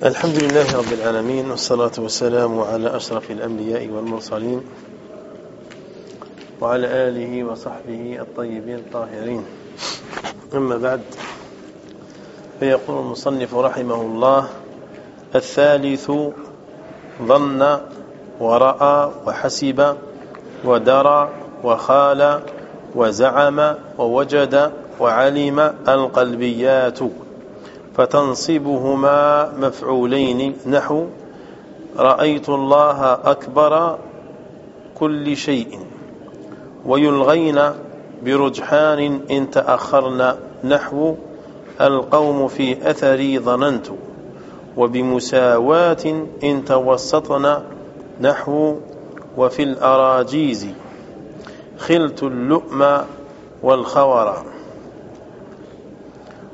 الحمد لله رب العالمين والصلاة والسلام على أشرف الأنبياء والمرسلين وعلى آله وصحبه الطيبين الطاهرين. أما بعد فيقول المصنف رحمه الله الثالث ظن ورأى وحسب ودرى وخال وزعم ووجد وعلم القلبيات. فتنصبهما مفعولين. نحو رأيت الله أكبر كل شيء ويلغين برجحان إن تأخرن نحو القوم في أثري ظننت وبمساواة إن توسطن نحو وفي الأراجيز خلت اللؤم والخور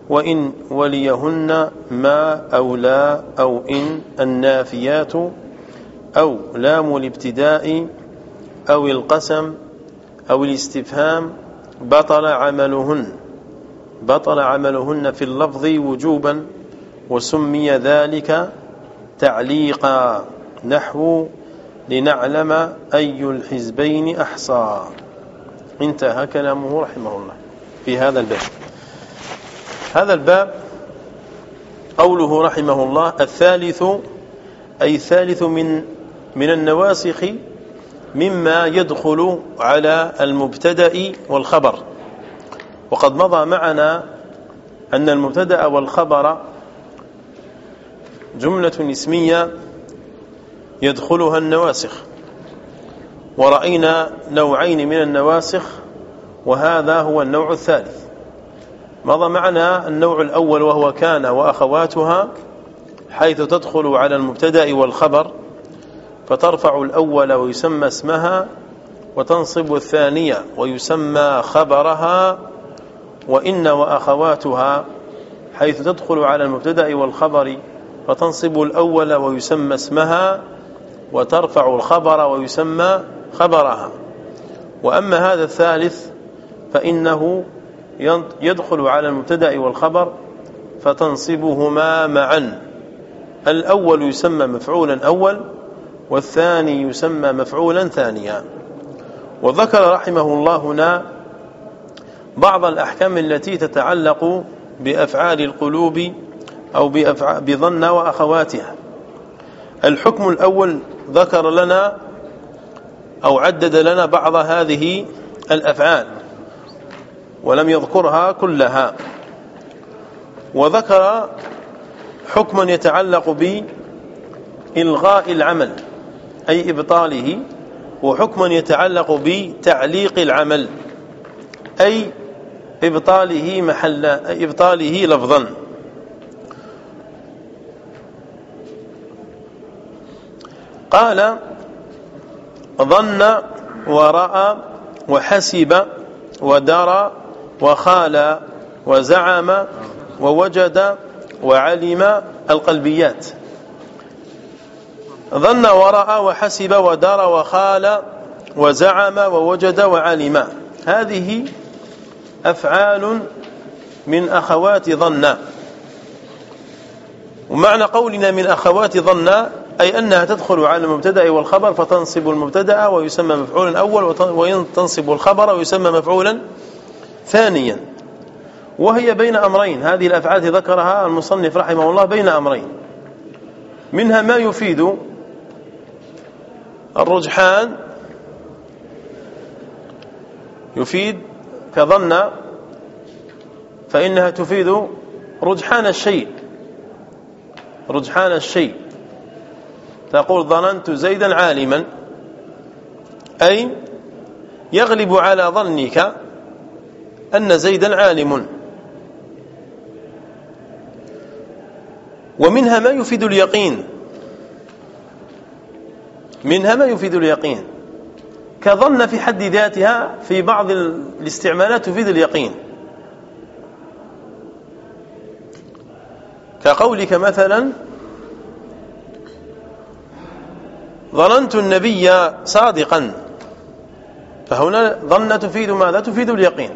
وإن وليهن ما أو لا أو إن النافيات أو لام الابتداء أو القسم أو الاستفهام بطل عملهن بطل عملهن في اللفظ وجوبا وسمي ذلك تعليقا نحو لنعلم أي الحزبين أحصى. انتهى كلامه رحمه الله في هذا الباب. هذا الباب قوله رحمه الله الثالث أي الثالث من من النواسخ مما يدخل على المبتدأ والخبر. وقد مضى معنا أن المبتدأ والخبر جملة اسمية يدخلها النواسخ. ورأينا نوعين من النواسخ وهذا هو النوع الثالث. مضى معنا النوع الأول وهو كان وأخواتها حيث تدخل على المبتدأ والخبر فترفع الأول ويسمى اسمها وتنصب الثانية ويسمى خبرها وإن وأخواتها حيث تدخل على المبتدأ والخبر فتنصب الأول ويسمى اسمها وترفع الخبر ويسمى خبرها. وأما هذا الثالث فإنه يدخل على المبتدأ والخبر فتنصبهما معا. الأول يسمى مفعولا أول والثاني يسمى مفعولا ثانيا. وذكر رحمه الله هنا بعض الأحكام التي تتعلق بأفعال القلوب أو بظن وأخواتها. الحكم الأول ذكر لنا أو عدد لنا بعض هذه الأفعال. ولم يذكرها كلها. وذكر حكما يتعلق بإلغاء العمل أي إبطاله وحكما يتعلق بتعليق العمل أي إبطاله محل إبطاله لفظا. قال ظن ورأى وحسب ودرى وخال وزعم ووجد وعلم القلبيات. ظن ورأى وحسب ودار وخال وزعم ووجد وعلم. هذه أفعال من أخوات ظن. ومعنى قولنا من أخوات ظن أي أنها تدخل على المبتدأ والخبر فتنصب المبتدأ ويسمى مفعولا أول وتنصب الخبر ويسمى مفعولا ثانيا وهي بين أمرين هذه الأفعال ذكرها المصنف رحمه الله بين أمرين. منها ما يفيد الرجحان يفيد كظن فإنها تفيد رجحان الشيء. رجحان الشيء. تقول ظننت زيدا عالما أي يغلب على ظنك أن زيدا عالم. ومنها ما يفيد اليقين. منها ما يفيد اليقين. كظن في حد ذاتها في بعض الاستعمالات تفيد اليقين. كقولك مثلا ظننت النبي صادقا. فهنا ظن تفيد ماذا؟ تفيد اليقين.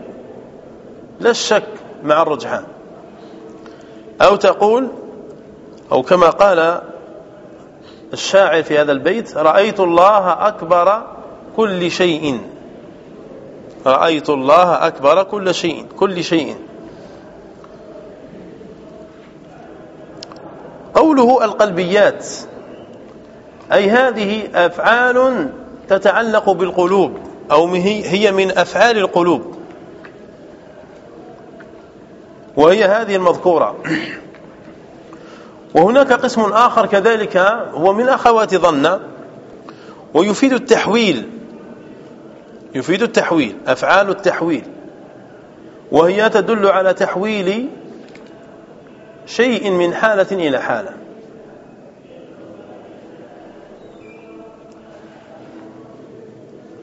لا الشك مع الرجحان. أو تقول أو كما قال الشاعر في هذا البيت رأيت الله أكبر كل شيء. رأيت الله أكبر كل شيء كل شيء. قوله القلبيات أي هذه أفعال تتعلق بالقلوب أو هي من أفعال القلوب. وهي هذه المذكورة. وهناك قسم آخر كذلك هو من أخوات ظن ويفيد التحويل يفيد التحويل أفعال التحويل وهي تدل على تحويل شيء من حالة إلى حالة.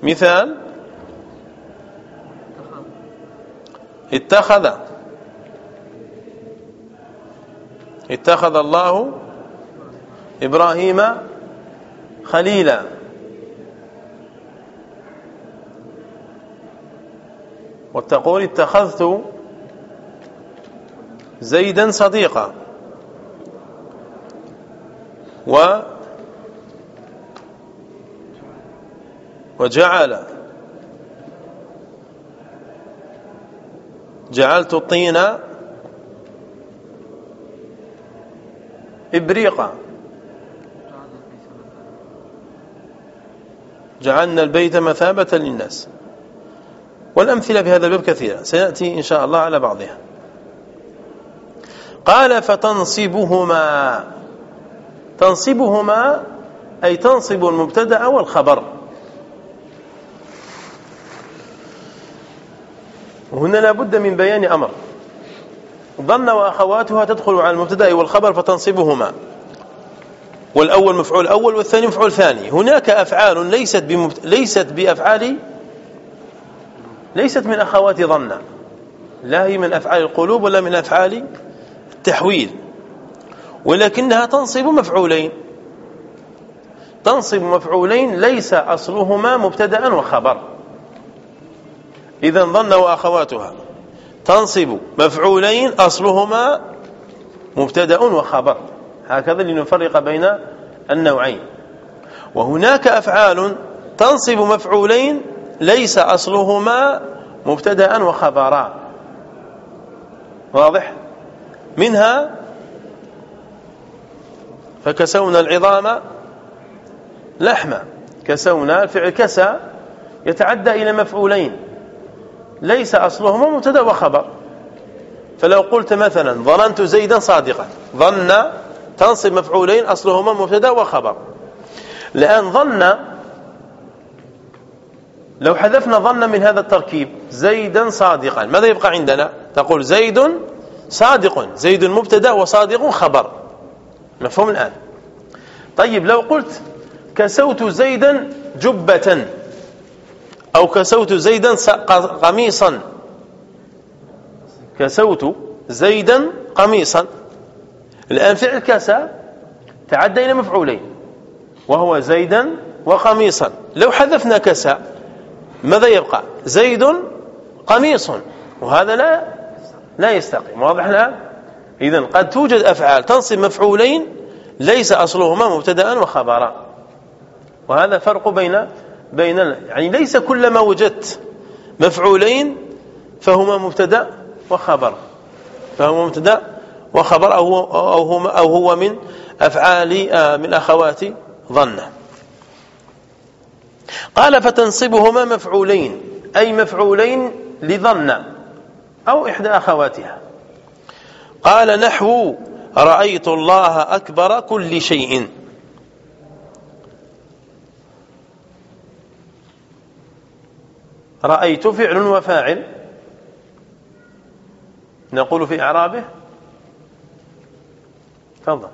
مثال اتخذ. اتخذ الله إبراهيم خليلا. وتقول اتخذت زيدا صديقا. و وجعل جعلت الطين إبريقا جعلنا البيت مثابة للناس. والأمثلة في هذا الباب كثيرة. سيأتي إن شاء الله على بعضها. قال فتنصبهما. تنصبهما أي تنصب المبتدأ والخبر. وهنا لابد من بيان أمر. ظن وأخواتها تدخل على المبتدأ والخبر فتنصبهما. والأول مفعول أول والثاني مفعول ثاني هناك أفعال ليست بمبت... ليست بأفعال ليست من أخوات ظن. لا هي من أفعال القلوب ولا من أفعال التحويل. ولكنها تنصب مفعولين. تنصب مفعولين ليس أصلهما مبتدأ وخبر. إذا ظن وأخواتها. تنصب مفعولين أصلهما مبتدأ وخبر. هكذا لنفرق بين النوعين. وهناك أفعال تنصب مفعولين ليس أصلهما مبتدأ وخبرا. واضح؟ منها فكسونا العظام لحما كسونا الفعل كسى يتعدى إلى مفعولين. ليس أصلهما مبتدا وخبر. فلو قلت مثلا ظننت زيدا صادقا ظن تنصب مفعولين أصلهما مبتدا وخبر. الآن ظن لو حذفنا ظن من هذا التركيب زيدا صادقا ماذا يبقى عندنا؟ تقول زيد صادق زيد مبتدا وصادق خبر. مفهوم الآن؟ طيب لو قلت كسوت زيدا جبة أو كسوت زيدا قميصا. كسوت زيدا قميصا. الآن فعل كسى تعدى إلى مفعولين. وهو زيدا وقميصا. لو حذفنا كسى ماذا يبقى؟ زيد قميص. وهذا لا لا يستقيم. واضح الآن؟ إذن قد توجد أفعال تنصب مفعولين ليس أصلهما مبتدا وخبرا. وهذا فرق بين بين يعني ليس كلما وجدت مفعولين فهما مبتدا وخبر. فهو مبتدا وخبر هو, أو هو, أو هو من أفعال آه، من أخوات ظنه. قال فتنصبهما مفعولين أي مفعولين لظن أو إحدى أخواتها. قال نحو رأيت الله أكبر كل شيء. رأيت فعل وفاعل نقول في إعرابه؟ تفضل.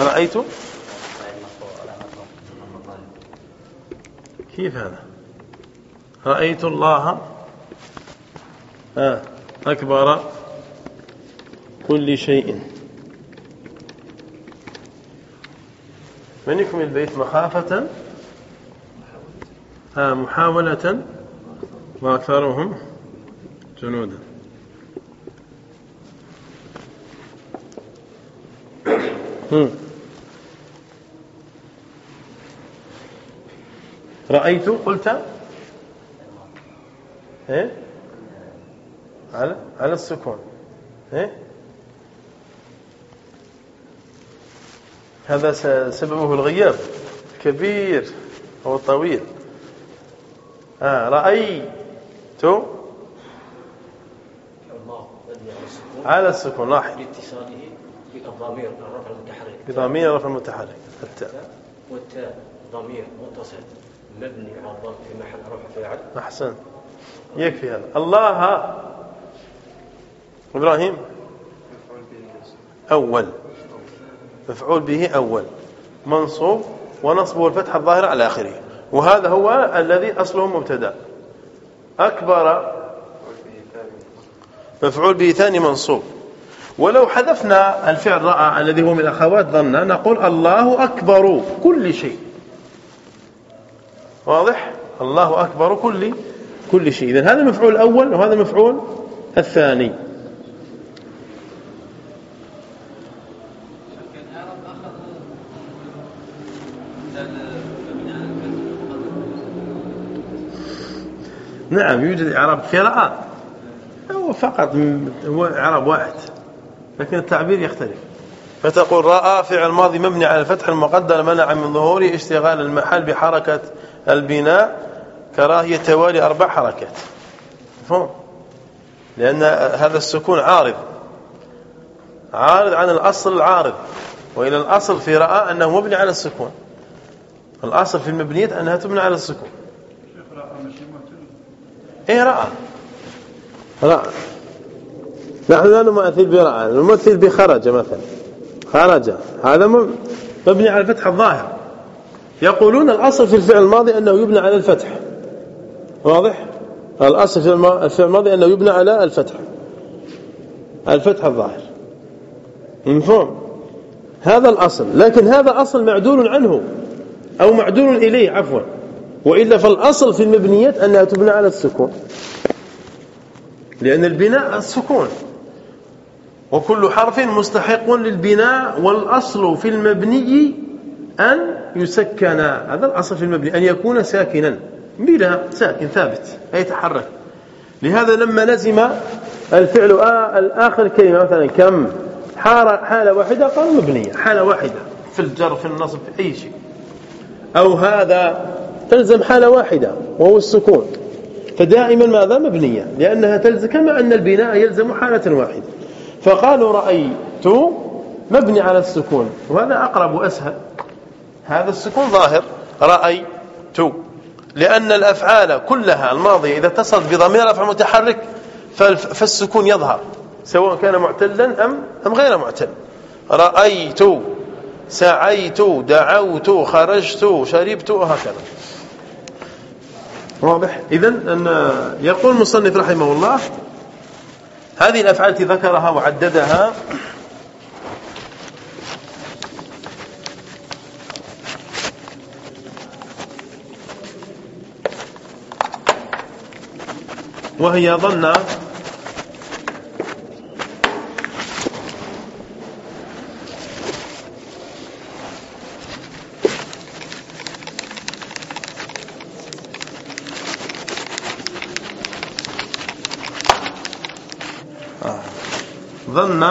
رأيت؟ كيف هذا؟ رأيت الله. آه أكبر. كل شيء. من يكمل البيت مخافة؟ آه محاولة؟ وأكثرهم جنودا. رأيت؟ قلت. إيه؟ على على السكون. إيه؟ هذا سببه الغياب. كبير. أو طويل. آه رأيت على السكون لاحظ. لاتصاله بالضمير الرفع المتحرك. بضمير الرفع المتحرك. التاء. والتاء ضمير متصل. مبني على الضم في محل رفع فاعل. أحسن. يكفي هذا. الله إبراهيم. أول. مفعول به أول منصوب ونصبه الفتحه الظاهره على آخره. وهذا هو الذي أصله مبتدا. أكبر مفعول به ثاني منصوب. ولو حذفنا الفعل رأى الذي هو من اخوات ظن نقول الله أكبر كل شيء. واضح؟ الله أكبر كل كل شيء. اذا هذا المفعول الأول وهذا المفعول الثاني. نعم يوجد إعراب قراءات هو فقط هو إعراب واحد لكن التعبير يختلف. فتقول رأى فعل ماضي مبني على الفتح المقدر منع من ظهوره اشتغال المحل بحركة البناء كراهية توالي أربع حركات. مفهوم؟ لأن هذا السكون عارض. عارض عن الأصل العارض وإلى الأصل في رأى أنه مبني على السكون. الأصل في المبنيات أنها تبنى على السكون. إيه رأى. رأى. نحن لا نمثل برأى نمثل بخرج مثلا. خرج. هذا مبني على الفتح الظاهر. يقولون الأصل في الفعل الماضي أنه يبنى على الفتح. واضح؟ الأصل في الفعل الماضي أنه يبنى على الفتح. الفتح الظاهر. مفهوم؟ هذا الأصل. لكن هذا اصل معدول عنه أو معدول إليه عفوا. وإلا فالأصل في المبنيات أنها تبنى على السكون. لأن البناء السكون. وكل حرف مستحق للبناء والأصل في المبني أن يسكن. هذا الأصل في المبني أن يكون ساكنا. بلا ساكن ثابت يتحرك. لهذا لما لزم الفعل الآخر كلمة مثلا كم؟ حالة واحدة قال مبنية. حالة واحدة في الجر في النصب في أي شيء. أو هذا تلزم حالة واحدة وهو السكون. فدائما ماذا؟ مبنية لأنها تلزم كما أن البناء يلزم حالة واحدة. فقالوا رأيت مبني على السكون وهذا أقرب وأسهل. هذا السكون ظاهر. رأيت. لأن الأفعال كلها الماضية إذا اتصلت بضمير رفع متحرك فالسكون يظهر سواء كان معتلا أم, أم غير معتل. رأيت سعيت دعوت خرجت شربت وهكذا. واضح؟ اذا أن يقول المصنف رحمه الله هذه الأفعال التي ذكرها وعددها وهي ظن ظن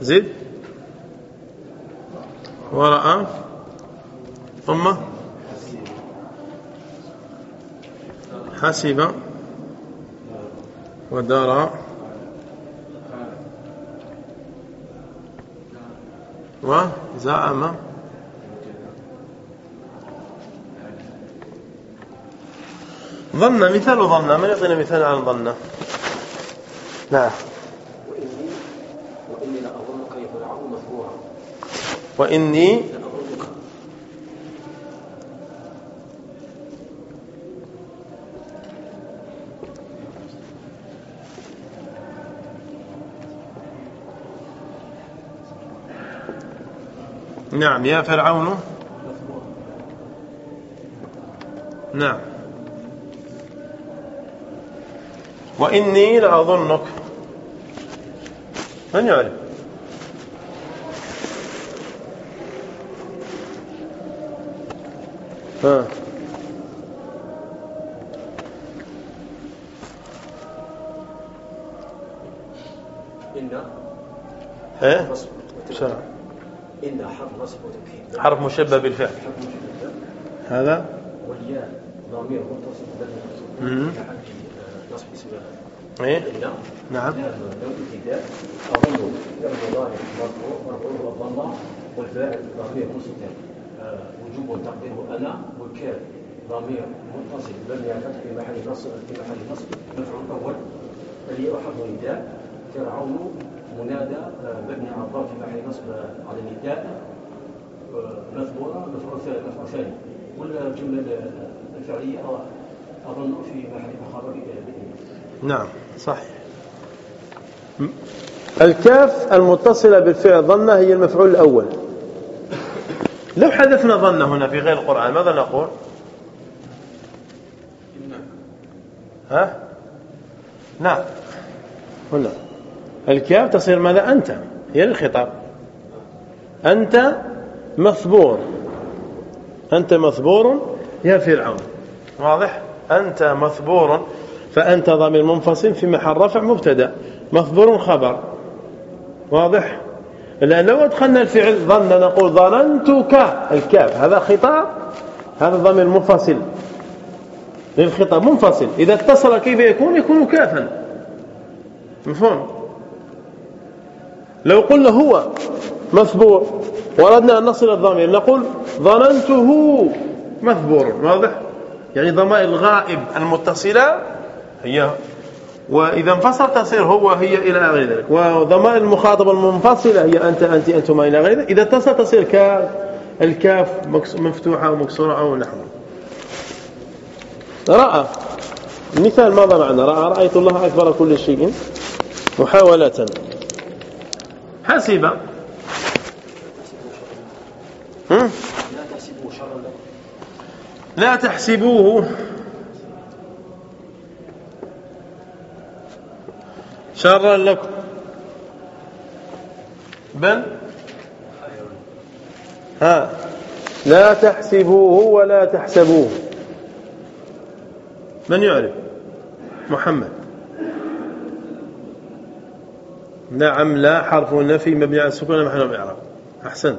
زد ورأى ثم حسب ودار وزعم ظن مثال ظن من يعطينا مثال عن ظن. نعم وإني لأظنك. يا مثبورا وإني نعم يا فرعون. نعم. وإني لأظنك. من يعرف ها. إن شرع. إن حرف نصب وتوكيد حرف مشبه بالفعل. هذا؟ والياء ضمير متصل مم. بالمنصوب كحرف آه، نصب اسم إيه إن نعم لو ابتداء أظن فعل مضارع مرفوع مرفوع بالضمة والفاعل ضمير مستتر وجوب تقديره أنا والكاف ضمير متصل مبني على الفتح في محل نصب في محل نصب مفعول أول الياء حرف نداء فرعون منادى مبني على الضم في محل نصب على النداء مثبورة مفعول ثاني مفعول ثاني والجملة الفعلية آه، أظن في محل خبر بإذن نعم. صحيح. الكاف المتصلة بالفعل ظنة هي المفعول الأول. لو حذفنا ظنة هنا في غير القرآن ماذا نقول؟ ها؟ نعم. هنا. الكاف تصير ماذا؟ أنت. هي للخطاب أنت مثبور أنت مثبور يا فرعون. واضح. أنت مثبور فأنت ضمير منفصل في محل رفع مبتدأ. مثبور خبر. واضح؟ لأن لو أدخلنا الفعل ظن نقول ظننتك. الكاف. هذا خطاب. هذا ضمير منفصل للخطاب. منفصل. إذا اتصل كيف يكون؟ يكون كافا. مفهوم؟ لو قلنا هو مثبور وأردنا أن نصل الضمير نقول ظننته مثبور واضح؟ يعني ضمائر الغائب المتصلة هي. وإذا انفصل تصير هو هي إلى غير ذلك. وضمائر المخاطبة المنفصلة هي أنت أنت أنتما إلى غير ذلك. إذا اتصل تصير كاف الكاف مفتوحة أو مكسورة أو نحوه رأى. مثال ماذا معنى رأى رأيت الله أكبر كل شيء. محاولة. حسب لا تحسبوه. شرا لكم. بل ها لا تحسبوه ولا تحسبوه. من يعرف؟ محمد. نعم لا حرف نفي مبني على السكون محل الاعراب احسنت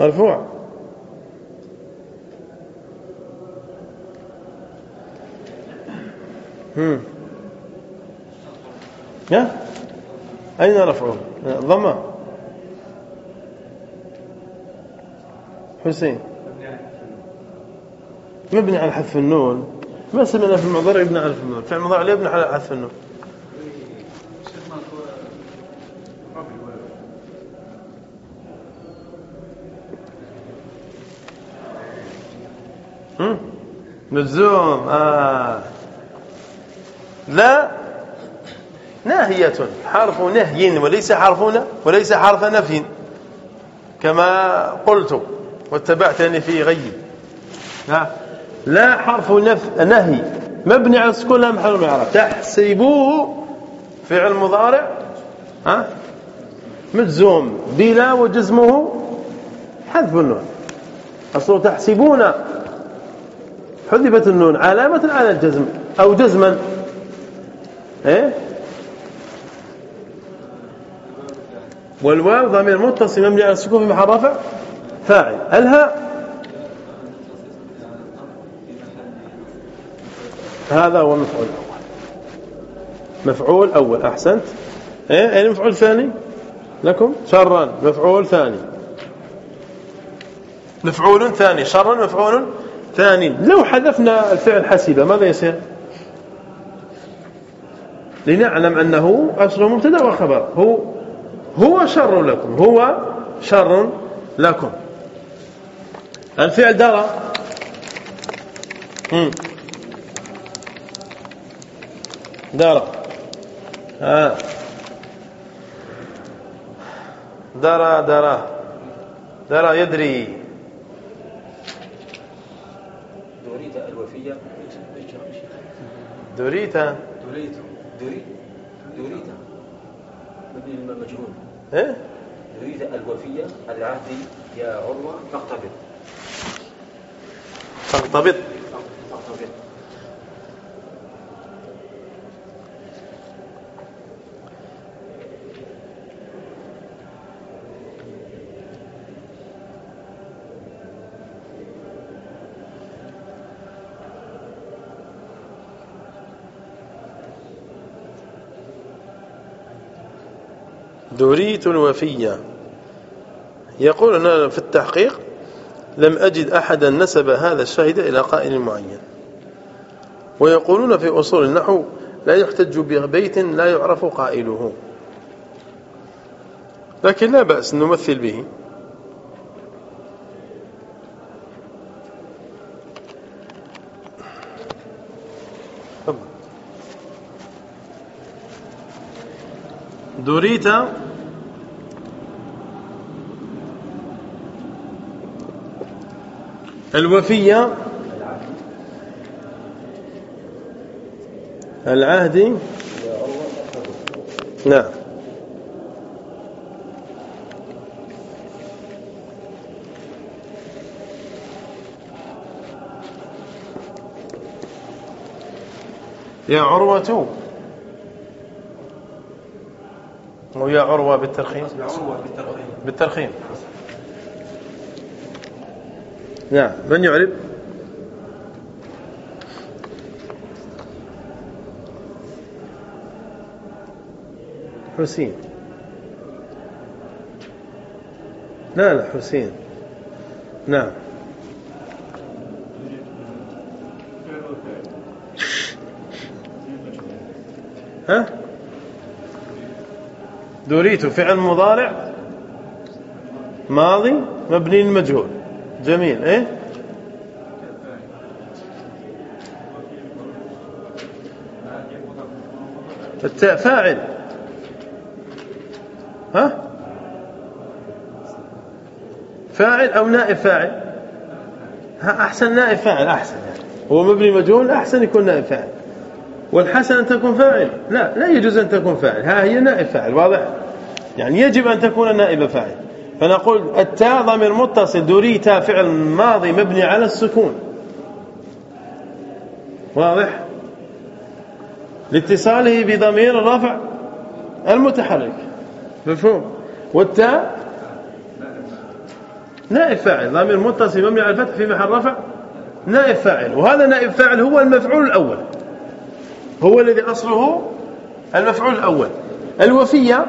مرفوع. هم. يا أين رفعه ضمة. حسين. مبني على حذف النون. ما سمعنا في المضارع يبنى على حذف النون. في المضارع يبنى على حذف النون؟ مجزوم. آه. لا ناهية حرف نهي وليس حرف ن- وليس حرف نفي كما قلت واتبعتني في غي. لا حرف نف... نهي مبني على السكون لا محل من الاعراب تحسبوه فعل مضارع ها؟ مجزوم بلا وجزمه حذف النون. أصله تحسبون حذفت النون علامة على الجزم أو جزما. إيه؟ والواو ضمير متصل مبني على السكون في محل رفع. فاعل. الهاء. هذا هو المفعول الأول. مفعول أول. أحسنت. إيه؟ أين المفعول الثاني؟ لكم. شرا. مفعول ثاني. مفعول ثاني. شرا. مفعول ثاني. لو حذفنا الفعل حسب ماذا يصير؟ لنعلم أنه أصله مبتدأ وخبر. هو هو شر لكم. هو شر لكم. الفعل درى. درى. آه. درى درى. درى يدري. دوريت الوفية. دوريتا دوريت. دوريت مبني المجهول إيه؟ دوريت الوفية العهد يا عروة فاقتبض فاقتبض فاقتبض دريت الوفية يقول أنا في التحقيق لم أجد أحدا نسب هذا الشاهد إلى قائل معين. ويقولون في أصول النحو لا يحتج ببيت لا يعرف قائله. لكن لا بأس نمثل به. دريت الوفية العهد نعم. يا عروة ويا عروة بالترخيم بالترخيم نعم. من يعرب حسين. لا لا حسين. نعم. ها؟ دريت فعل مضارع ماضي مبني المجهول جميل. إيه؟ التاء فاعل. ها؟ فاعل أو نائب فاعل؟ ها أحسن نائب فاعل أحسن يعني. هو مبني مجهول أحسن يكون نائب فاعل. والحسن أن تكون فاعل؟ لا لا يجوز أن تكون فاعل. ها هي نائب فاعل واضح؟ يعني يجب أن تكون نائب فاعل. فنقول التاء ضمير متصل دريتا فعل ماضي مبني على السكون. واضح؟ لاتصاله بضمير الرفع المتحرك. مفهوم؟ والتاء نائب فاعل. ضمير متصل مبني على الفتح في محل رفع. نائب فاعل. وهذا نائب فاعل هو المفعول الأول. هو الذي أصله المفعول الأول. الوفية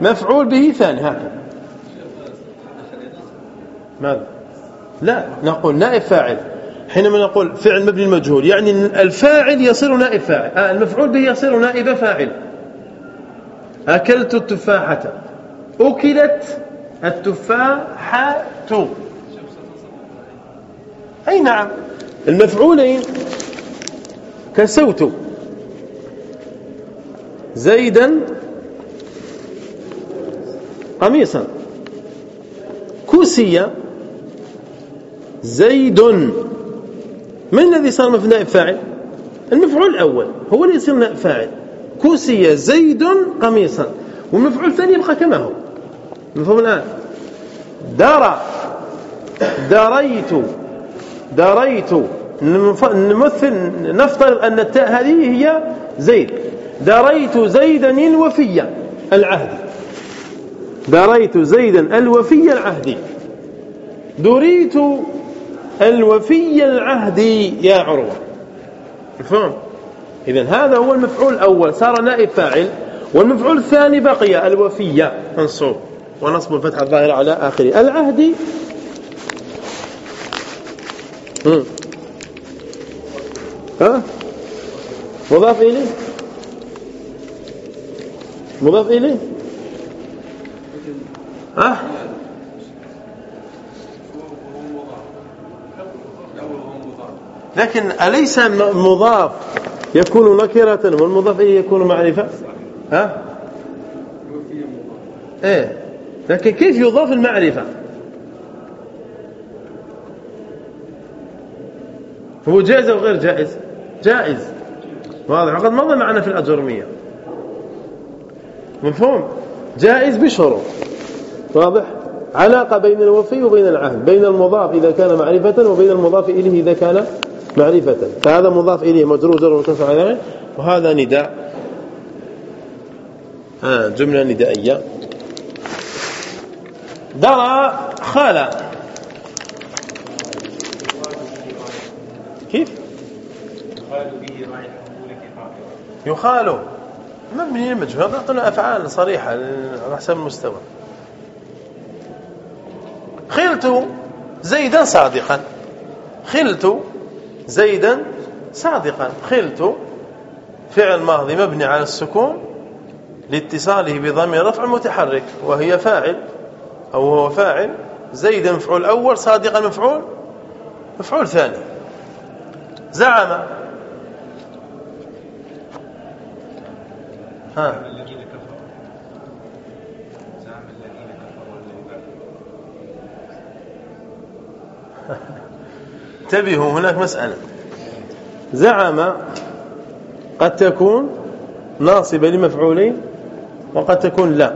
مفعول به ثاني هكذا. ماذا؟ لا نقول نائب فاعل. حينما نقول فعل مبني المجهول يعني الفاعل يصير نائب فاعل. آه المفعول به يصير نائب فاعل. أكلت التفاحة. أكلت التفاحة. أي نعم. المفعولين كسوت. زيدا قميصا. كوسي زيد. من الذي صار نائب فاعل؟ المفعول الأول هو اللي يصير نائب فاعل. كوسي زيد قميصا. والمفعول الثاني يبقى كما هو. مفهوم الآن؟ درى دريت دريت نمثل نفترض أن التاء هذه هي زيد. دريت زيدا الوفية العهد. دريت زيدا الوفي العهدي دريت الوفي العهدي يا عروة. مفهوم؟ إذا هذا هو المفعول الأول. صار نائب فاعل والمفعول الثاني بقي الوفية منصوب. ونصب الفتح الظاهر على آخره. العهدي ها؟ مضاف إليه؟ مضاف إليه؟ ها؟ لكن أليس مضاف؟ يكون نكرة والمضاف إليه يكون معرفة؟ ها؟ إيه. لكن كيف يضاف المعرفة؟ هو جائز أو غير جائز؟ جائز. واضح. وقد مضى معنا في الأجرمية. مفهوم؟ جائز بشروط. واضح؟ علاقة بين الوفي وبين العهد بين المضاف إذا كان معرفة وبين المضاف إليه إذا كان معرفة. فهذا مضاف إليه مجرور جر وكسر عليه. وهذا نداء. آه جملة ندائية. درى خال كيف؟ يخال مبني المجهول؟ قلنا أفعال صريحة على حسب المستوى. خلت زيدا صادقا. خلت زيدا صادقا. خلت فعل ماضي مبني على السكون لاتصاله بضمير رفع متحرك وهي فاعل أو هو فاعل. زيدا مفعول أول صادقا مفعول مفعول ثاني. زعم. ها. انتبهوا هناك مسألة. زعم قد تكون ناصبة لمفعولين وقد تكون لا.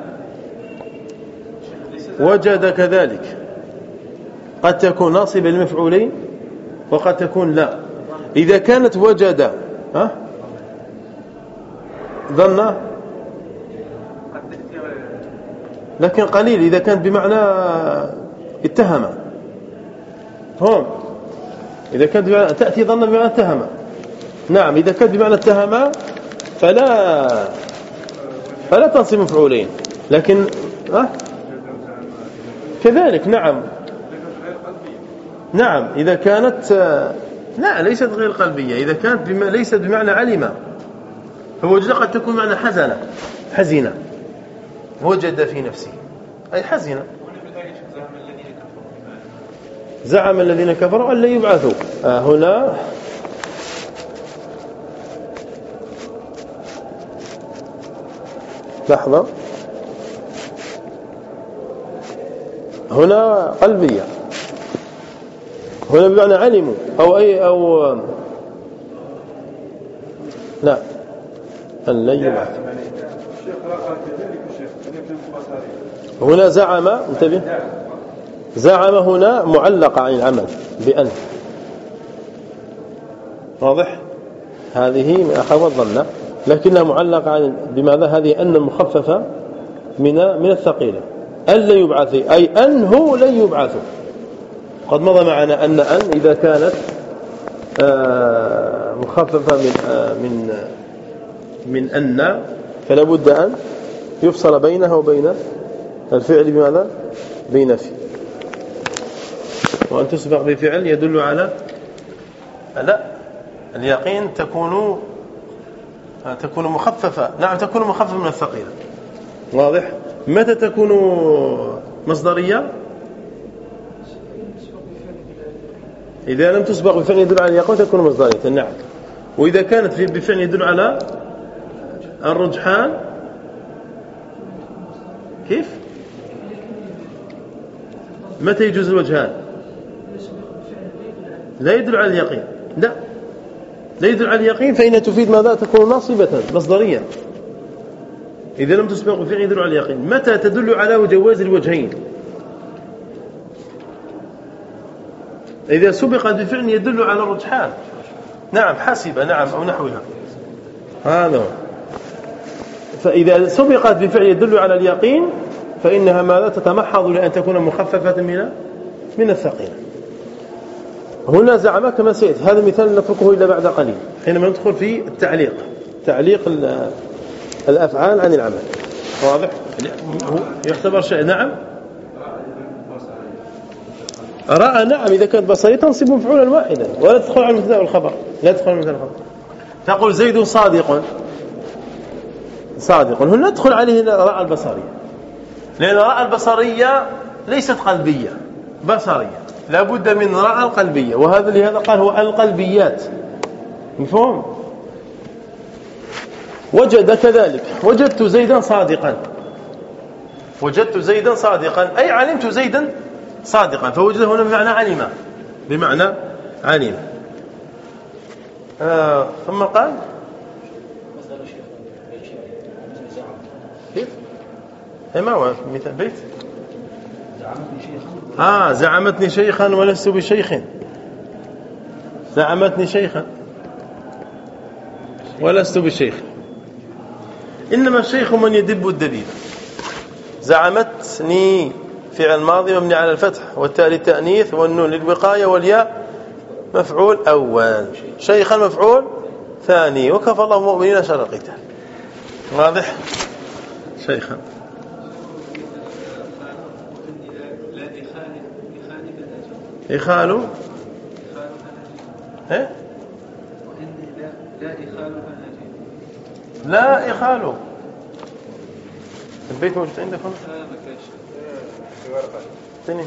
وجد كذلك. قد تكون ناصبة لمفعولين وقد تكون لا. إذا كانت وجد ها؟ ظن؟ لكن قليل إذا كانت بمعنى اتهم. هم إذا كانت بمعنى تأتي ظن بمعنى اتهم نعم إذا كانت بمعنى اتهم فلا فلا تنصب مفعولين. لكن؟ كذلك نعم. نعم إذا كانت لا ليست غير قلبية. إذا كانت بما ليست بمعنى علم فوجد قد تكون معنى حزن حزن وجد في نفسه. أي حزن زعم الذين كفروا أن لا يبعثوا. آه هنا. لحظة. هنا قلبية. هنا بمعنى علموا. أو أي أو لا. أن لا يبعث هنا زعم انتبه. زعم هنا معلقة عن العمل بأن. واضح؟ هذه من أخذ الظن. لكنها معلقة عن بماذا هذه أن مخففة من من الثقيلة أن لا يبعث أي أنه لن يبعث. قد مضى معنا أن أن إذا كانت آه، مخففة من آه، من من أن فلا بد أن يفصل بينها وبين الفعل بماذا؟ بنفي وأن تسبق بفعل يدل على لا اليقين تكون تكون مخففة. نعم تكون مخففة من الثقيلة. واضح. متى تكون مصدرية؟ إذا لم تسبق بفعل يدل على اليقين تكون مصدرية. نعم. وإذا كانت بفعل يدل على الرجحان؟ كيف؟ متى يجوز الوجهان؟ لا يدل على اليقين. لا. لا يدل على اليقين فإنها تفيد ماذا؟ تكون ناصبة مصدرية. إذا لم تسبق بفعل يدل على اليقين. متى تدل على جواز الوجهين؟ إذا سبقت بفعل يدل على الرجحان نعم حسب نعم أو نحوها. هذا هو. فإذا سبقت بفعل يدل على اليقين فإنها ماذا؟ تتمحض لأن تكون مخففة من من الثقيلة. هنا زعم كما سيأتي. هذا مثال نتركه إلى بعد قليل. حينما ندخل في التعليق. تعليق الأفعال عن العمل. واضح؟ يعتبر شيء. نعم. رأى نعم إذا كانت بصرية تنصب مفعولا واحدا. ولا تدخل على المبتدا والخبر لا تدخل على المبتدا والخبر تقول زيد صادق. صادق. هنا ندخل عليه رأى البصرية. لأن رأى البصرية ليست قلبية. بصرية. لابد من رأى القلبية وهذا لهذا قال هو القلبيات. مفهوم؟ وجد كذلك. وجدت زيدا صادقا. وجدت زيدا صادقا. أي علمت زيدا صادقا. فوجد هنا بمعنى علم. بمعنى علم. آه ثم قال كيف؟ ما هو؟ مثال بيت؟ زعمتني شيخا آه زعمتني شيخا ولست بشيخ. زعمتني شيخا. ولست بشيخ. إنما الشيخ من يدب الدبيب زعمتني فعل ماضي مبني على الفتح والتالي التأنيث والنون للوقاية والياء مفعول أول. شيخا مفعول ثاني. وكفى الله المؤمنين شر القتال. واضح؟ شيخا. إخال إيه؟ لا إخال البيت موجود عندكم؟ لا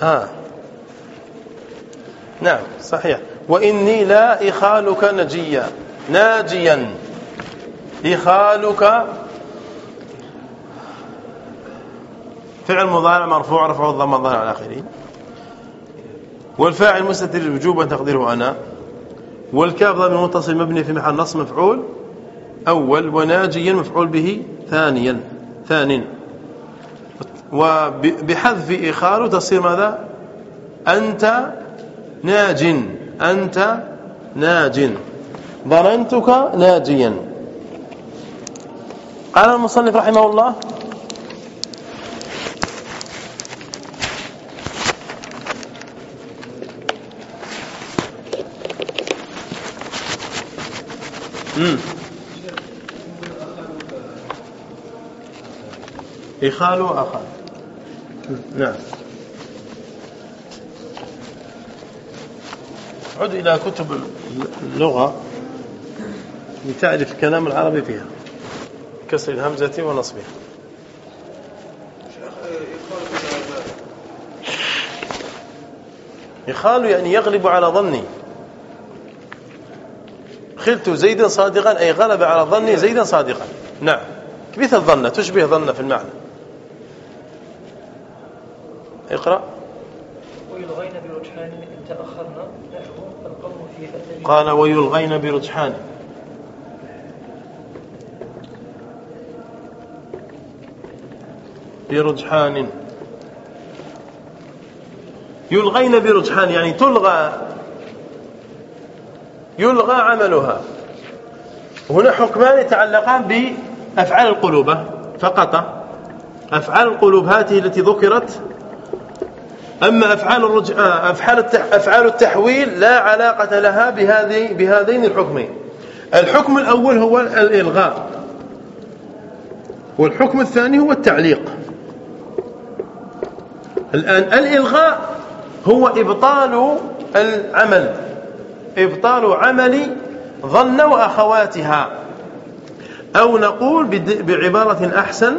ها. نعم صحيح. وإني لا إخالك نجيا. ناجيا. إخالك فعل مضارع مرفوع رفع الضم الظاهر على آخره. والفاعل مستتر وجوبا تقديره أنا. والكاف ضمير متصل مبني في محل نصب مفعول. أول وناجيا مفعول به ثانيا ثان وبحذف إخار تصير ماذا؟ أنت ناج أنت ناج. ظننتك ناجيا. قال المصنف رحمه الله إخال وأخال. نعم. عد إلى كتب اللغة لتعرف الكلام العربي فيها. كسر الهمزة ونصبها. يخال يعني يغلب على ظني. خلت زيدا صادقا أي غلب على ظني زيدا صادقا. نعم. مثل ظن تشبه ظن في المعنى. اقرأ. ويلغين برجحان إن تأخرنا نحو القوم في قال ويلغين برجحان. برجحان. يلغين برجحان يعني تلغى يلغى عملها. هنا حكمان يتعلقان بأفعال القلوب فقط. أفعال القلوب هذه التي ذكرت. أما أفعال الرج... آه، أفعال. أفعال التحويل لا علاقة لها بهذه بهذين الحكمين. الحكم الأول هو الإلغاء. والحكم الثاني هو التعليق. الآن الإلغاء هو إبطال العمل. إبطال عمل ظن وأخواتها. أو نقول بعبارة أحسن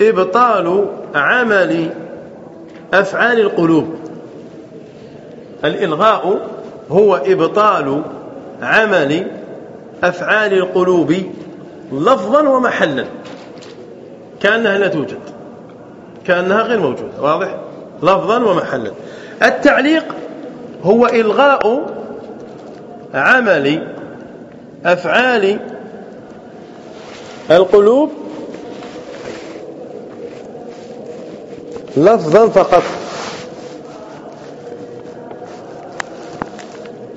إبطال عمل أفعال القلوب. الإلغاء هو إبطال عمل أفعال القلوب لفظا ومحلا. كأنها لا توجد. كأنها غير موجودة. واضح؟ لفظا ومحلا. التعليق هو إلغاء عمل أفعال القلوب لفظا فقط.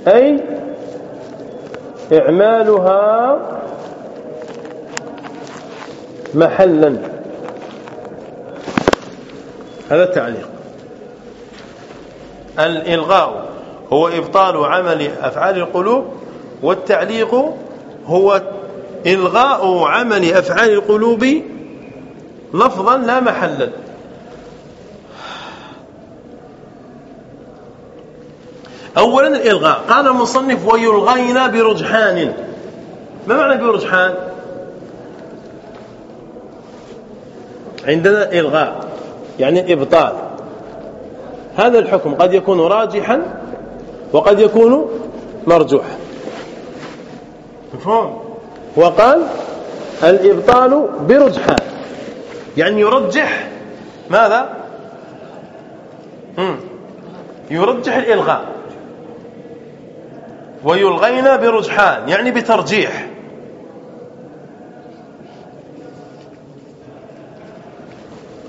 أي إعمالها محلا. هذا التعليق. الإلغاء. هو إبطال عمل أفعال القلوب والتعليق هو إلغاء عمل أفعال القلوب لفظا لا محلا. أولا الإلغاء. قال المصنف ويلغين برجحان. ما معنى برجحان؟ عندنا إلغاء يعني إبطال. هذا الحكم قد يكون راجحا وقد يكون مرجوح. مفهوم. وقال الإبطال برجحان يعني يرجح. ماذا؟ مم. يرجح الإلغاء. ويلغين برجحان يعني بترجيح.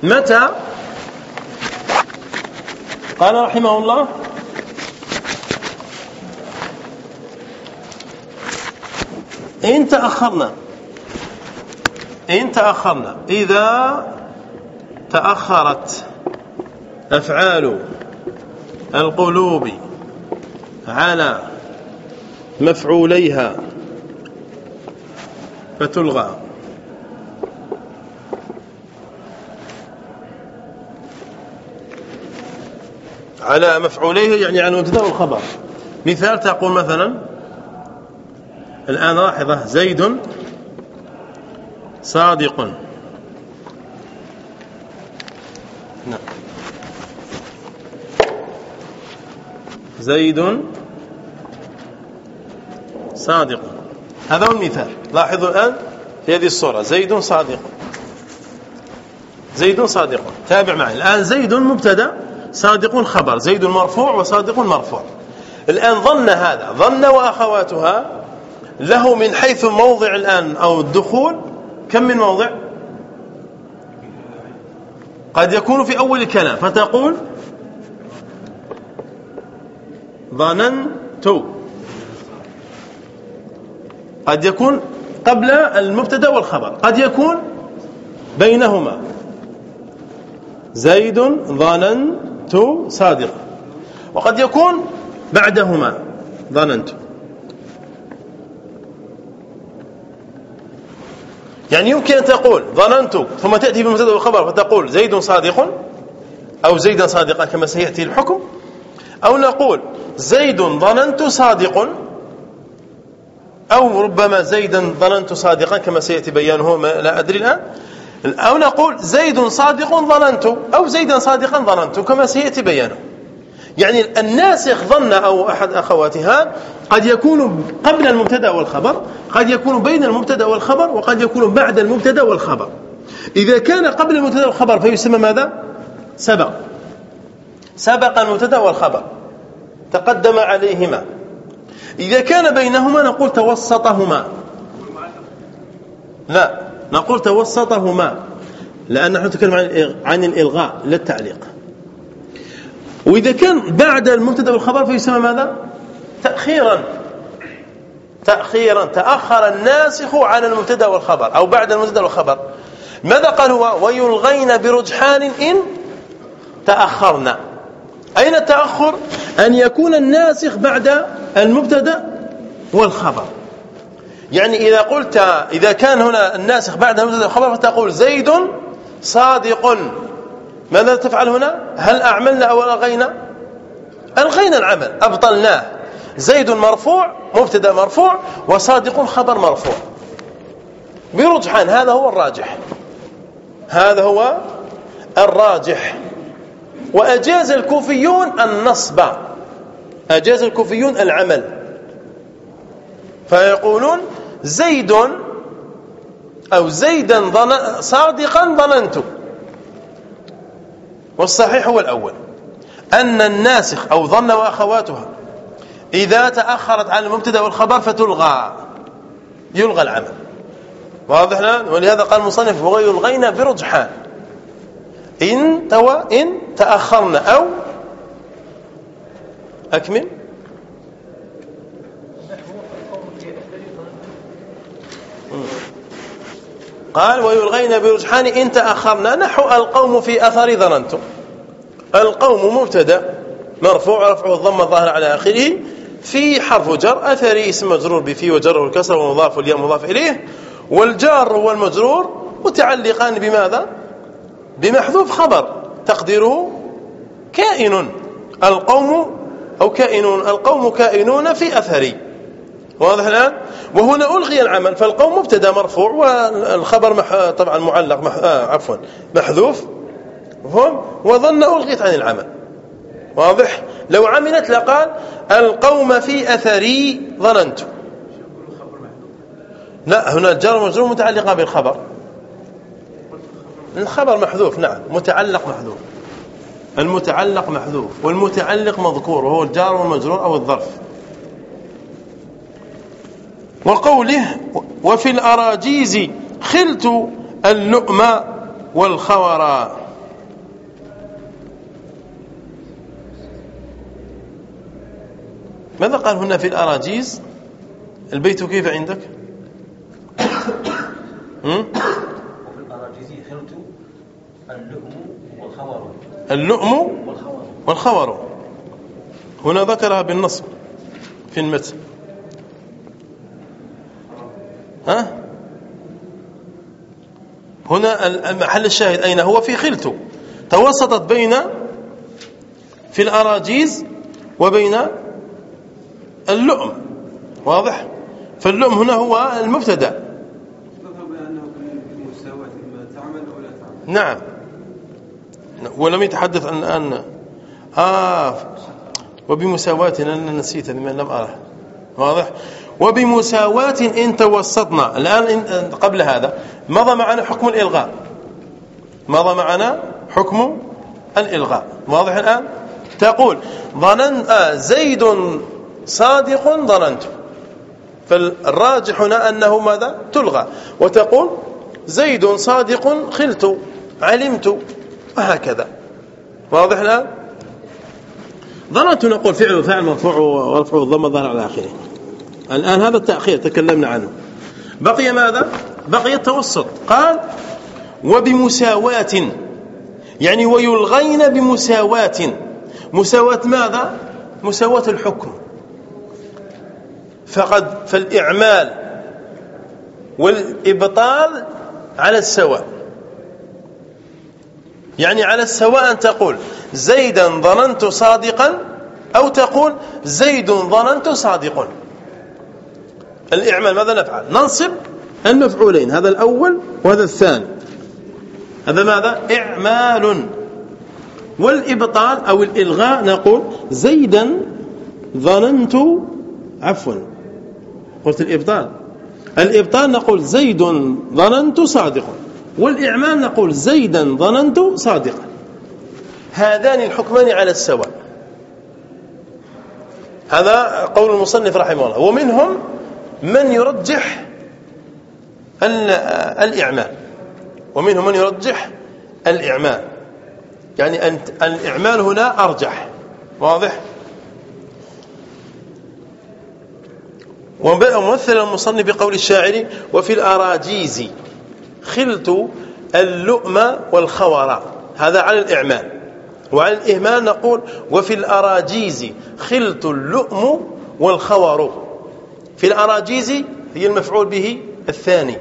متى؟ قال رحمه الله إن تأخرنا. إن تأخرنا. إذا تأخرت أفعال القلوب على مفعوليها فتلغى. على مفعوليه يعني على المبتدا والخبر مثال تقول مثلا الآن لاحظة زيد صادق. نعم. زيد صادق. هذا هو المثال. لاحظوا الآن في هذه الصورة. زيد صادق. زيد صادق. تابع معي. الآن زيد مبتدأ صادق خبر. زيد مرفوع وصادق مرفوع. الآن ظن هذا. ظن وأخواتها له من حيث موضع الآن أو الدخول كم من موضع؟ قد يكون في أول الكلام فتقول ظننت. قد يكون قبل المبتدأ والخبر قد يكون بينهما. زيد ظننت صادق وقد يكون بعدهما ظننت. يعني يمكن أن تقول ظننت ثم تأتي بالمبتدا والخبر فتقول زيد صادق أو زيدا صادقا كما سيأتي الحكم؟ أو نقول زيد ظننت صادق أو ربما زيدا ظننت صادقا كما سيأتي بيانه لا أدري الآن. أو نقول زيد صادق ظننت أو زيدا صادقا ظننت كما سيأتي بيانه. يعني الناسخ ظن أو أحد أخواتها قد يكون قبل المبتدأ والخبر قد يكون بين المبتدأ والخبر وقد يكون بعد المبتدأ والخبر. إذا كان قبل المبتدأ والخبر فيسمى ماذا؟ سبق. سبق المبتدأ والخبر. تقدم عليهما. إذا كان بينهما نقول توسطهما. لا نقول توسطهما. لأن نحن نتكلم عن الإلغاء لا التعليق وإذا كان بعد المبتدأ والخبر فيسمى ماذا؟ تأخيرا. تأخيرا. تأخر الناسخ عن المبتدأ والخبر أو بعد المبتدأ والخبر. ماذا قال هو؟ ويلغين برجحان إن تأخرنا. أين التأخر؟ أن يكون الناسخ بعد المبتدأ والخبر. يعني إذا قلت إذا كان هنا الناسخ بعد المبتدأ والخبر فتقول زيد صادق. ماذا تفعل هنا؟ هل أعملنا أو ألغينا؟ ألغينا العمل أبطلناه. زيد مرفوع مبتدا مرفوع وصادق خبر مرفوع. برجحان هذا هو الراجح. هذا هو الراجح. وأجاز الكوفيون النصب. أجاز الكوفيون العمل. فيقولون زيد أو زيدا صادقا ظننت. والصحيح هو الأول. أن الناسخ أو ظن وأخواتها إذا تأخرت عن المبتدأ والخبر فتلغى. يلغى العمل. واضح الآن؟ ولهذا قال المصنف ويلغينا برجحان. إن توا إن تأخرنا أو أكمل. قال ويلغين برجحان إن تأخرنا. نحو القوم في أثر ظننتم. القوم مبتدأ مرفوع رفعه الضم الظاهر على آخره. في حرف جر أثري اسم مجرور بفي وجره الكسر ومضاف الياء مضاف إليه. والجار والمجرور متعلقان بماذا؟ بمحذوف خبر. تقديره كائن. القوم أو كائنون القوم كائنون في أثري. واضح الآن؟ وهنا ألغي العمل فالقوم مبتدا مرفوع والخبر مح... طبعا معلق مح... آه عفوا محذوف هم وظن ألغيت عن العمل. واضح؟ لو عملت لقال القوم في أثري ظننت. لا هنا الجار والمجرور متعلقة بالخبر. الخبر محذوف نعم متعلق محذوف. المتعلق محذوف والمتعلق مذكور وهو الجار والمجرور أو الظرف. وقوله وفي الأراجيز خلت اللؤم والخورا ماذا قال هنا في الأراجيز؟ البيت كيف عندك؟ وفي الأراجيز خلت اللؤم والخور. اللؤم والخور. هنا ذكرها بالنصب في المتن. ها؟ هنا المحل الشاهد أين هو؟ في خلت توسطت بين في الأراجيز وبين اللؤم. واضح؟ فاللؤم هنا هو المبتدأ. نعم. ولم يتحدث عن أن آه. وبمساواة أنا نسيت لم أره واضح؟ وبمساواة إن توسطنا. الآن قبل هذا مضى معنا حكم الإلغاء. مضى معنا حكم الإلغاء. واضح الآن؟ تقول ظننت آه زيد صادق ظننت. فالراجح هنا أنه ماذا؟ تلغى. وتقول زيد صادق خلت علمت. وهكذا. واضح الآن؟ ظننت نقول فعل وفعل مرفوع ورفع الضم ظهر على آخره. الآن هذا التأخير تكلمنا عنه. بقي ماذا؟ بقي التوسط. قال وبمساواة يعني ويلغين بمساواة مساواة ماذا؟ مساواة الحكم. فقد فالإعمال والإبطال على السواء. يعني على السواء أن تقول زيدا ظننت صادقا أو تقول زيد ظننت صادق الإعمال ماذا نفعل؟ ننصب المفعولين هذا الأول وهذا الثاني. هذا ماذا؟ إعمال. والإبطال أو الإلغاء نقول زيدا ظننت عفوا قلت الإبطال. الإبطال نقول زيد ظننت صادق والإعمال نقول زيدا ظننت صادقا. هذان الحكمان على السواء. هذا قول المصنف رحمه الله. ومنهم من يرجح الإعمال. ومنهم من يرجح الإعمال. يعني أن الإعمال هنا أرجح. واضح؟ ومثل المصنف بقول الشاعر وفي الأراجيز خلت اللؤم والخور هذا على الإعمال. وعلى الإهمال نقول وفي الأراجيز خلت اللؤم والخور في الأراجيز هي المفعول به الثاني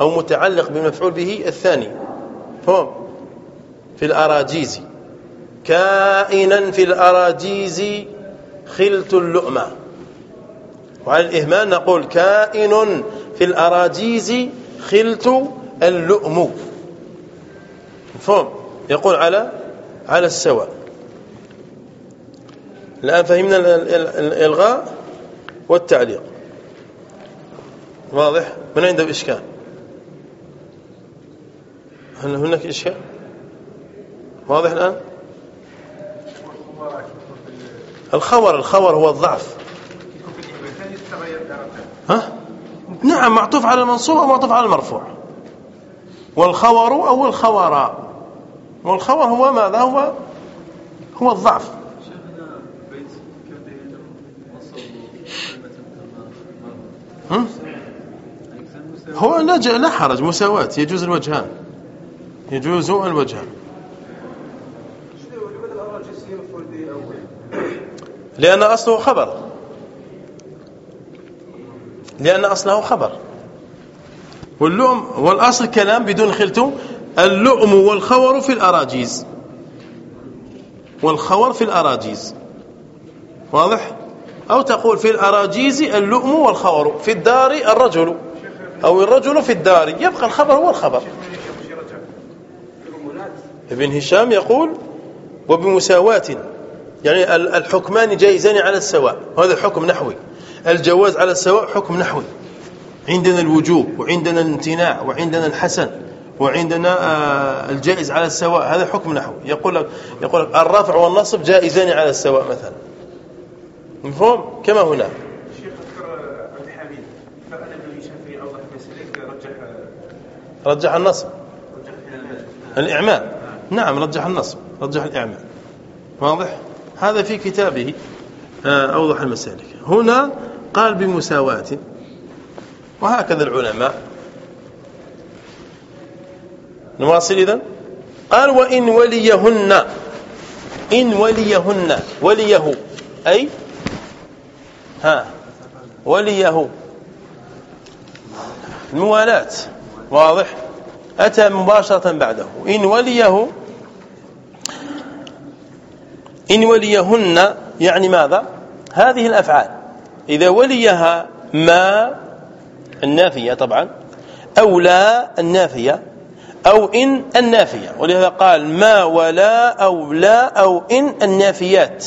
أو متعلق بالمفعول به الثاني. فهم في الأراجيز. كائنا في الأراجيز خلت اللؤم. وعلى الإهمال نقول كائن في الأراجيز خلت اللؤم. فهم يقول على على السواء. الآن فهمنا الإلغاء والتعليق. واضح؟ من عنده إشكال؟ هل هناك إشكال؟ واضح الآن؟ الخور الخور هو الضعف. ها؟ نعم معطوف على المنصوب أو معطوف على المرفوع. والخور أو الخوراء والخور هو ماذا؟ هو هو الضعف. هو لا لا حرج مساواة. يجوز الوجهان. يجوز الوجهان. لأن أصله خبر. لأن أصله خبر. واللؤم والأصل كلام بدون خلته اللؤم والخور في الأراجيز. والخور في الأراجيز. واضح؟ أو تقول في الأراجيز اللؤم والخور في الدار الرجل. أو الرجل في الدار يبقى الخبر هو الخبر. ابن هشام يقول وبمساواة. يعني الحكمان جائزان على السواء. وهذا حكم نحوي. الجواز على السواء حكم نحوي. عندنا الوجوب وعندنا الامتناع وعندنا الحسن وعندنا آه، الجائز على السواء. هذا حكم نحوي. يقول لك يقول لك الرفع والنصب جائزان على السواء مثلا. مفهوم؟ كما هنا. ذكر عبد الحميد فقد ابن الشافعي اوضح مسلك رجح النصب. رجح الإعمال. نعم رجح النصب رجح الإعمال. واضح؟ هذا في كتابه آه، أوضح المسالك. هنا قال بمساواة. وهكذا العلماء. نواصل إذن؟ قال وإن وليهن. إن وليهن. وليه. أي؟ ها وليه. الموالاة واضح؟ أتى مباشرة بعده. إن وليه إن وليهن يعني ماذا؟ هذه الأفعال. إذا وليها ما النافية طبعا أو لا النافية أو إن النافية. ولهذا قال ما ولا أو لا أو إن النافيات.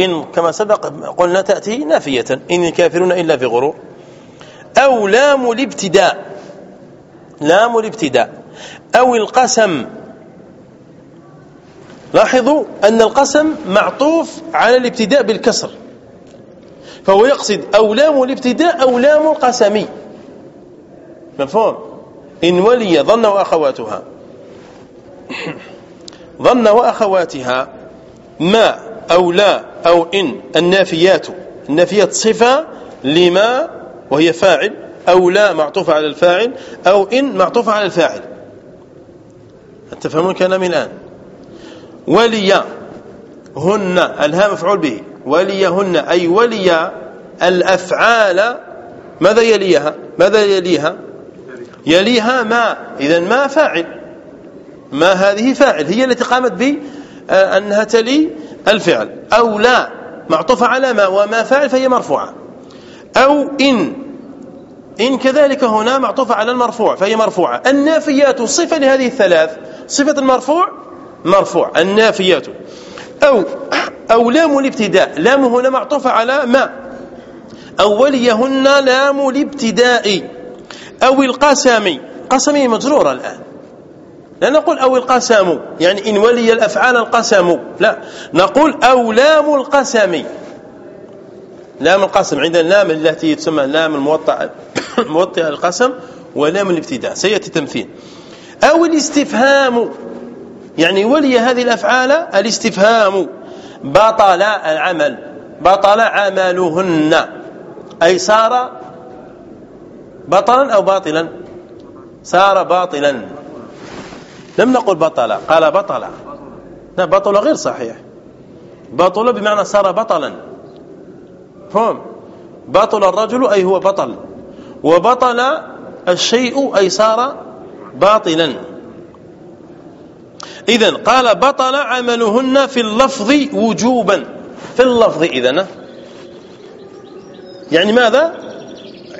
إن كما سبق قلنا تأتي نافية إن الكافرون إلا في غرور. أو لام الابتداء. لام الابتداء. أو القسم. لاحظوا أن القسم معطوف على الابتداء بالكسر. فهو يقصد أو لام الابتداء أو لام القسم. مفهوم؟ إن ولي ظن وأخواتها ظن وأخواتها ما أو لا أو إن. النافيات. النافيات صفة لما وهي فاعل أو لا معطوفة على الفاعل أو إن معطوفة على الفاعل. تفهمون كلامي الآن؟ ولي هن الهاء مفعول به. وليهن أي ولي الأفعال. ماذا يليها؟ ماذا يليها؟ يليها ما. إذا ما فاعل. ما هذه فاعل. هي التي قامت ب آه، أنها تلي الفعل. أو لا معطوفة على ما وما فاعل فهي مرفوعة. أو إن إن كذلك هنا معطوفة على المرفوع فهي مرفوعة. النافيات صفة لهذه الثلاث. صفة المرفوع مرفوع. النافيات. أو أو لام الابتداء. لام هنا معطوفة على ما؟ أو وليهن لام الابتداء. أو القسم. قسمي مجرورة الآن. لا نقول أو القسم يعني إن ولي الأفعال القسم. لا. نقول أو لام القسم. لام القسم عندنا اللام التي تسمى لام الموطأ موطئ القسم ولام الابتداء سيأتي تمثيل أو الاستفهام. يعني ولي هذه الأفعال الاستفهام. بطل العمل. بطل عملهن. أي صار بطلا أو باطلا؟ صار باطلا. لم نقل بطل. قال بطل. لا بطل غير صحيح. بطل بمعنى صار بطلا. فهم. بطل الرجل أي هو بطل. وبطل الشيء أي صار باطلا. إذا قال بطل عملهن في اللفظ وجوبا. في اللفظ إذن. يعني ماذا؟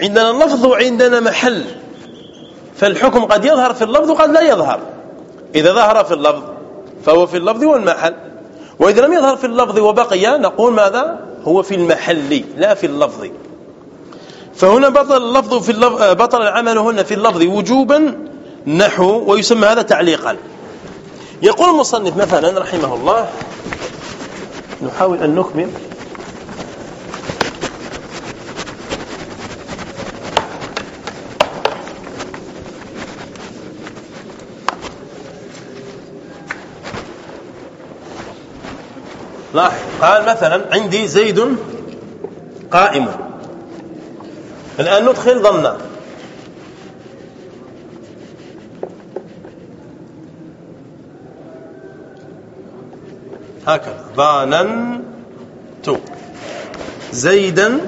عندنا اللفظ وعندنا محل. فالحكم قد يظهر في اللفظ وقد لا يظهر. إذا ظهر في اللفظ فهو في اللفظ والمحل. وإذا لم يظهر في اللفظ وبقي نقول ماذا؟ هو في المحل لا في اللفظ. فهنا بطل اللفظ في اللفظ بطل العمل هنا في اللفظ وجوبا نحو ويسمى هذا تعليقا. يقول المصنف مثلا رحمه الله نحاول أن نكمل. لاحظ قال مثلا عندي زيد قائم. الآن ندخل ظنا هكذا. ظننت زيدا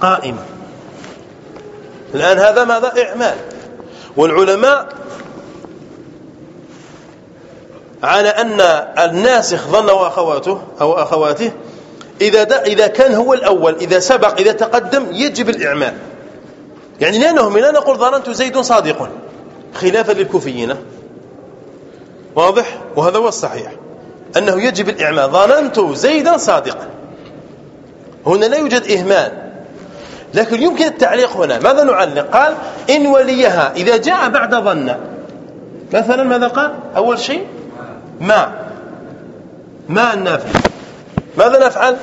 قائما. الآن هذا ماذا؟ إعمال. والعلماء على أن الناسخ ظن وأخواته أو أخواته إذا, إذا كان هو الأول إذا سبق إذا تقدم يجب الإعمال. يعني لأنهم لا نقول ظننت زيد صادق. خلافا للكوفيين. واضح؟ وهذا هو الصحيح. أنه يجب الإعمال. ظننت زيدا صادقا. هنا لا يوجد إهمال. لكن يمكن التعليق هنا. ماذا نعلق؟ قال إن وليها إذا جاء بعد ظن. مثلا ماذا قال؟ أول شيء ما. ما النافع ماذا نفعل؟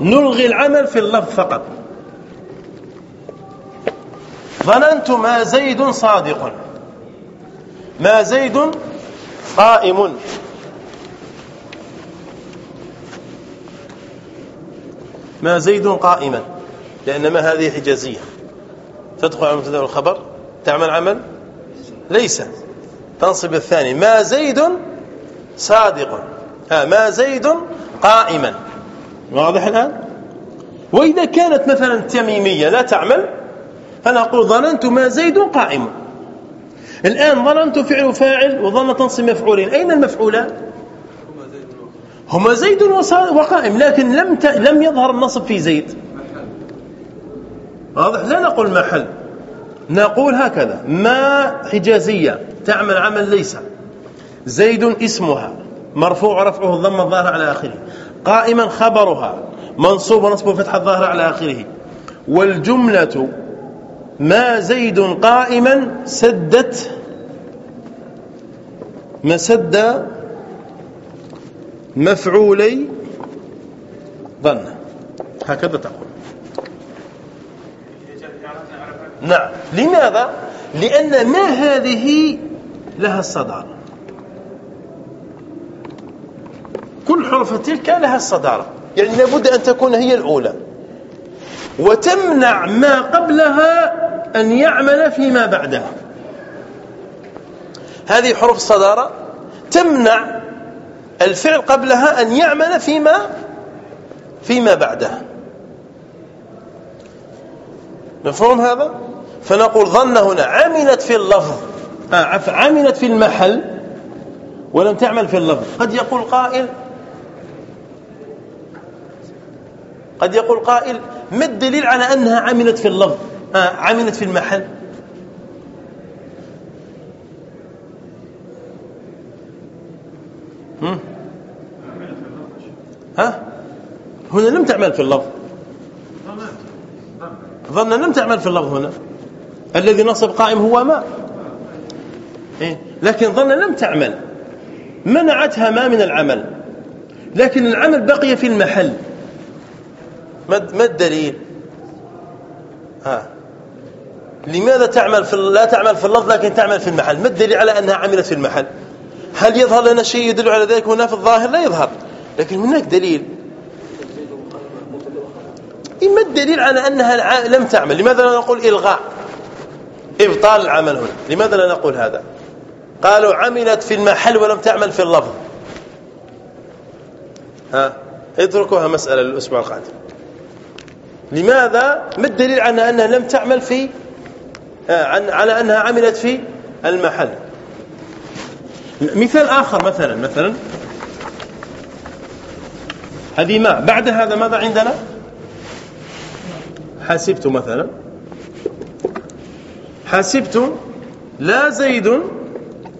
نلغي العمل في اللفظ فقط. ظننت ما زيد صادق. ما زيد قائم. ما زيد قائما. لأن ما هذه حجازية. تدخل على المبتدا والخبر تعمل عمل؟ ليس. تنصب الثاني. ما زيد صادق. ها ما زيد قائما. واضح الآن؟ وإذا كانت مثلا تميمية لا تعمل فنقول ظننت ما زيد قائم. الآن ظننت فعل فاعل وظن تنصب مفعولين. أين المفعولان هما زيد وقائم لكن لم لم يظهر النصب في زيد. واضح؟ لا نقول محل. نقول هكذا ما حجازية تعمل عمل ليس. زيد اسمها مرفوع رفعه الضم الظاهر على آخره. قائما خبرها منصوب ونصب فتح الظاهر على آخره. والجملة ما زيد قائما سدت مسد مفعولي ظن. هكذا تقول. نعم. لماذا؟ لأن ما هذه لها الصدارة. كل حرف تلك لها الصدارة. يعني لابد أن تكون هي الأولى. وتمنع ما قبلها أن يعمل فيما بعدها. هذه حروف الصدارة تمنع الفعل قبلها أن يعمل فيما فيما بعدها. مفهوم هذا؟ فنقول ظن هنا عملت في اللفظ. آه عملت في المحل ولم تعمل في اللفظ. قد يقول قائل قد يقول قائل ما الدليل على أنها عملت في اللفظ؟ آه عملت في المحل. ها؟ هنا لم تعمل في اللفظ. ظن لم تعمل في اللفظ هنا. الذي نصب قائم هو ما إيه؟ لكن ظن لم تعمل. منعتها ما من العمل. لكن العمل بقي في المحل. ما الدليل؟ ها. لماذا تعمل في لا تعمل في اللفظ لكن تعمل في المحل؟ ما الدليل على أنها عملت في المحل؟ هل يظهر لنا شيء يدل على ذلك هنا في الظاهر؟ لا يظهر. لكن هناك دليل. ما الدليل على أنها لم تعمل. لماذا لا نقول إلغاء؟ إبطال العمل هنا. لماذا لا نقول هذا؟ قالوا عملت في المحل ولم تعمل في اللفظ. ها؟ اتركوها مسألة للأسبوع القادم. لماذا؟ ما الدليل على أنها لم تعمل في على أنها عملت في المحل؟ مثال آخر مثلا مثلا. هذه ما؟ بعد هذا ماذا عندنا؟ حسبت مثلا. حسبت لا زيد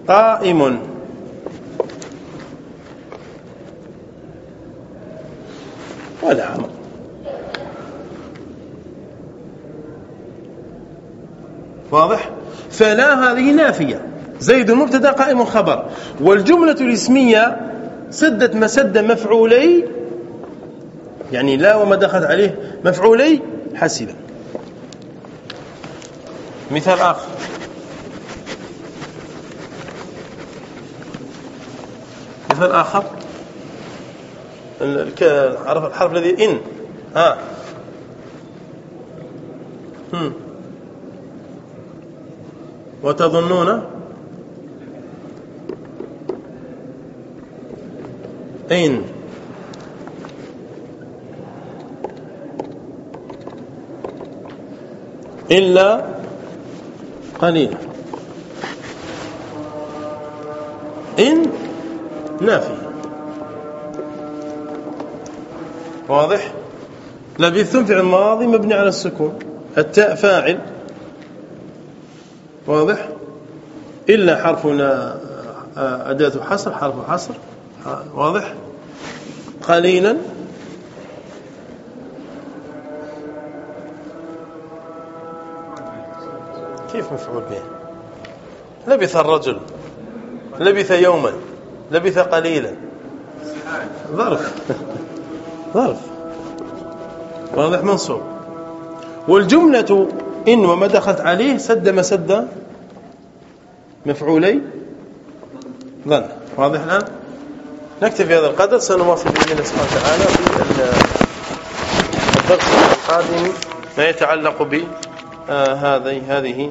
قائم. ولا عمر واضح؟ فلا هذه نافية. زيد مبتدا قائم خبر. والجملة الاسمية سدت مسد مفعولي يعني لا وما دخلت عليه مفعولي حسبا مثال آخر. مثال آخر. الحرف الذي إن. ها هم. وتظنون إن. إلا قليلا إن نافي. واضح؟ لبثتم في الماضي مبني على السكون. التاء فاعل. واضح؟ إلا حرفنا أداة حصر حرف حصر. واضح؟ قليلا. مفعول به. لبث الرجل لبث يوما لبث قليلا. ظرف ظرف. واضح منصوب. والجملة إن وما دخلت عليه سد مسد مفعولي ظن. واضح الآن؟ نكتفي هذا القدر. سنواصل بإذن الله سبحانه وتعالى في الدرس القادم ما يتعلق ب آه، هذه هذه